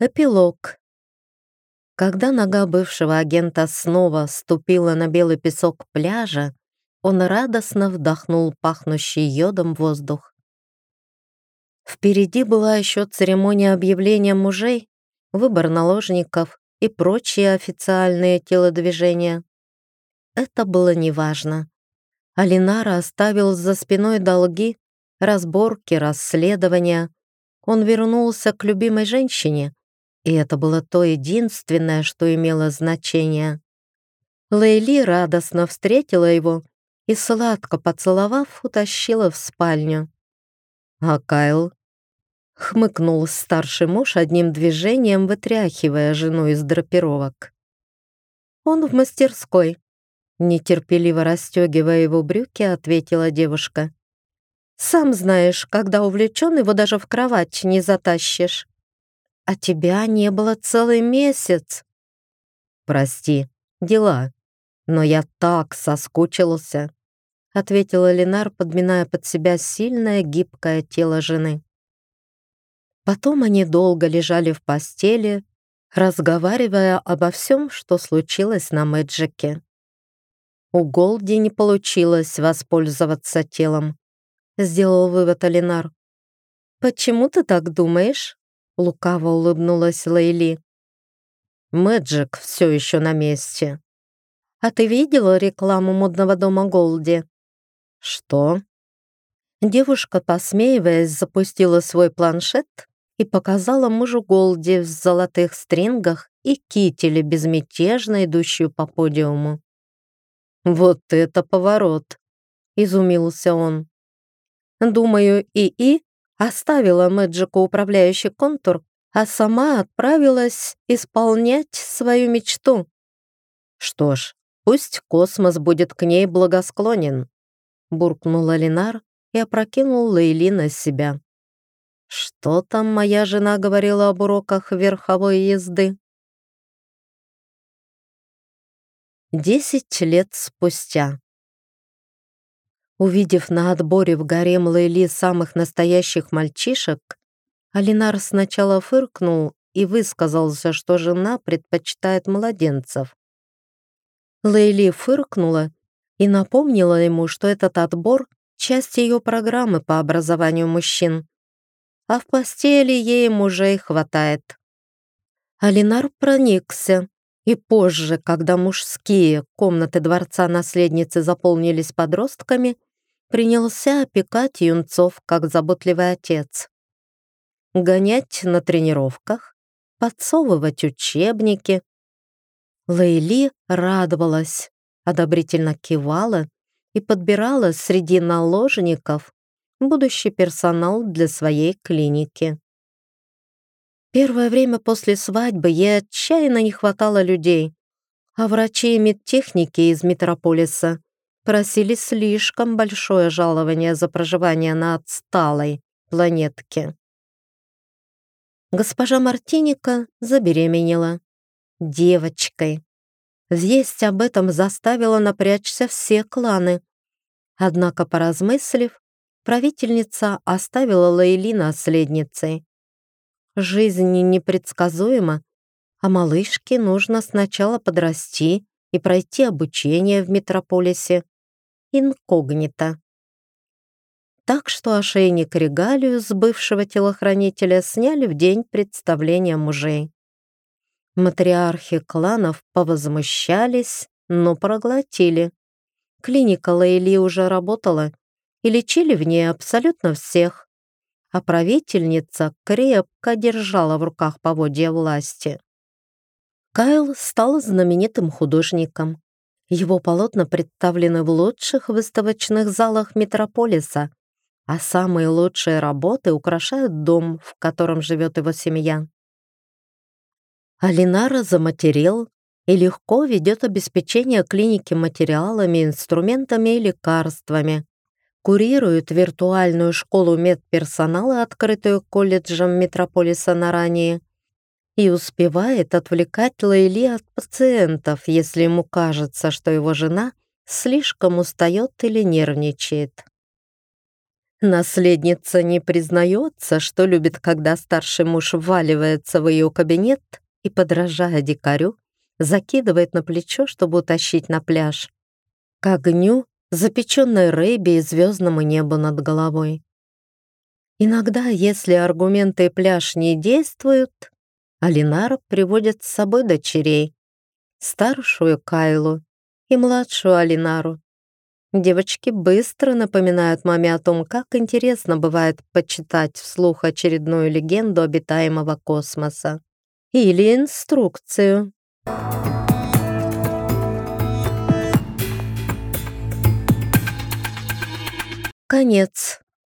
Эпилог. Когда нога бывшего агента снова ступила на белый песок пляжа, он радостно вдохнул пахнущий йодом воздух. Впереди была еще церемония объявления мужей, выбор наложников и прочие официальные телодвижения. Это было неважно. Алинара оставил за спиной долги, разборки, расследования. Он вернулся к любимой женщине, и это было то единственное, что имело значение. Лейли радостно встретила его и, сладко поцеловав, утащила в спальню. А Кайл хмыкнул старший муж одним движением, вытряхивая жену из драпировок. «Он в мастерской», — нетерпеливо расстегивая его брюки, ответила девушка. «Сам знаешь, когда увлечен, его даже в кровать не затащишь» а тебя не было целый месяц». «Прости, дела, но я так соскучился», ответила Ленар, подминая под себя сильное гибкое тело жены. Потом они долго лежали в постели, разговаривая обо всем, что случилось на Мэджике. У Голди не получилось воспользоваться телом, сделал вывод Алинар. «Почему ты так думаешь?» Лукаво улыбнулась Лейли. Мэджик все еще на месте. А ты видела рекламу модного дома Голди? Что? Девушка, посмеиваясь, запустила свой планшет и показала мужу Голди в золотых стрингах и кителе, безмятежно идущую по подиуму. «Вот это поворот!» — изумился он. «Думаю, и-и оставила Мэджику управляющий контур, а сама отправилась исполнять свою мечту. Что ж, пусть космос будет к ней благосклонен, буркнула Линар и опрокинул Лейли на себя. Что там моя жена говорила об уроках верховой езды? Десять лет спустя. Увидев на отборе в гарем Лейли самых настоящих мальчишек, Алинар сначала фыркнул и высказался, что жена предпочитает младенцев. Лейли фыркнула и напомнила ему, что этот отбор — часть ее программы по образованию мужчин, а в постели ей мужей хватает. Алинар проникся, и позже, когда мужские комнаты дворца наследницы заполнились подростками, принялся опекать юнцов, как заботливый отец. Гонять на тренировках, подсовывать учебники. Лейли радовалась, одобрительно кивала и подбирала среди наложников будущий персонал для своей клиники. Первое время после свадьбы ей отчаянно не хватало людей, а врачи и медтехники из метрополиса просили слишком большое жалование за проживание на отсталой планетке. Госпожа Мартиника забеременела. Девочкой. Весть об этом заставила напрячься все кланы. Однако, поразмыслив, правительница оставила Лейли наследницей. Жизнь непредсказуема, а малышке нужно сначала подрасти и пройти обучение в метрополисе инкогнито. Так что ошейник регалию с бывшего телохранителя сняли в день представления мужей. Матриархи кланов повозмущались, но проглотили. Клиника Лейли уже работала, и лечили в ней абсолютно всех, а правительница крепко держала в руках поводья власти. Кайл стал знаменитым художником. Его полотна представлены в лучших выставочных залах метрополиса, а самые лучшие работы украшают дом, в котором живет его семья. Алинара заматерел и легко ведет обеспечение клиники материалами, инструментами и лекарствами. Курирует виртуальную школу медперсонала, открытую колледжем метрополиса на ранее, и успевает отвлекать Лейли от пациентов, если ему кажется, что его жена слишком устает или нервничает. Наследница не признается, что любит, когда старший муж вваливается в ее кабинет и, подражая дикарю, закидывает на плечо, чтобы утащить на пляж. К огню, запеченной рыбе и звездному небу над головой. Иногда, если аргументы пляж не действуют, Алинара приводит с собой дочерей, старшую Кайлу и младшую Алинару. Девочки быстро напоминают маме о том, как интересно бывает почитать вслух очередную легенду обитаемого космоса. Или инструкцию. Конец.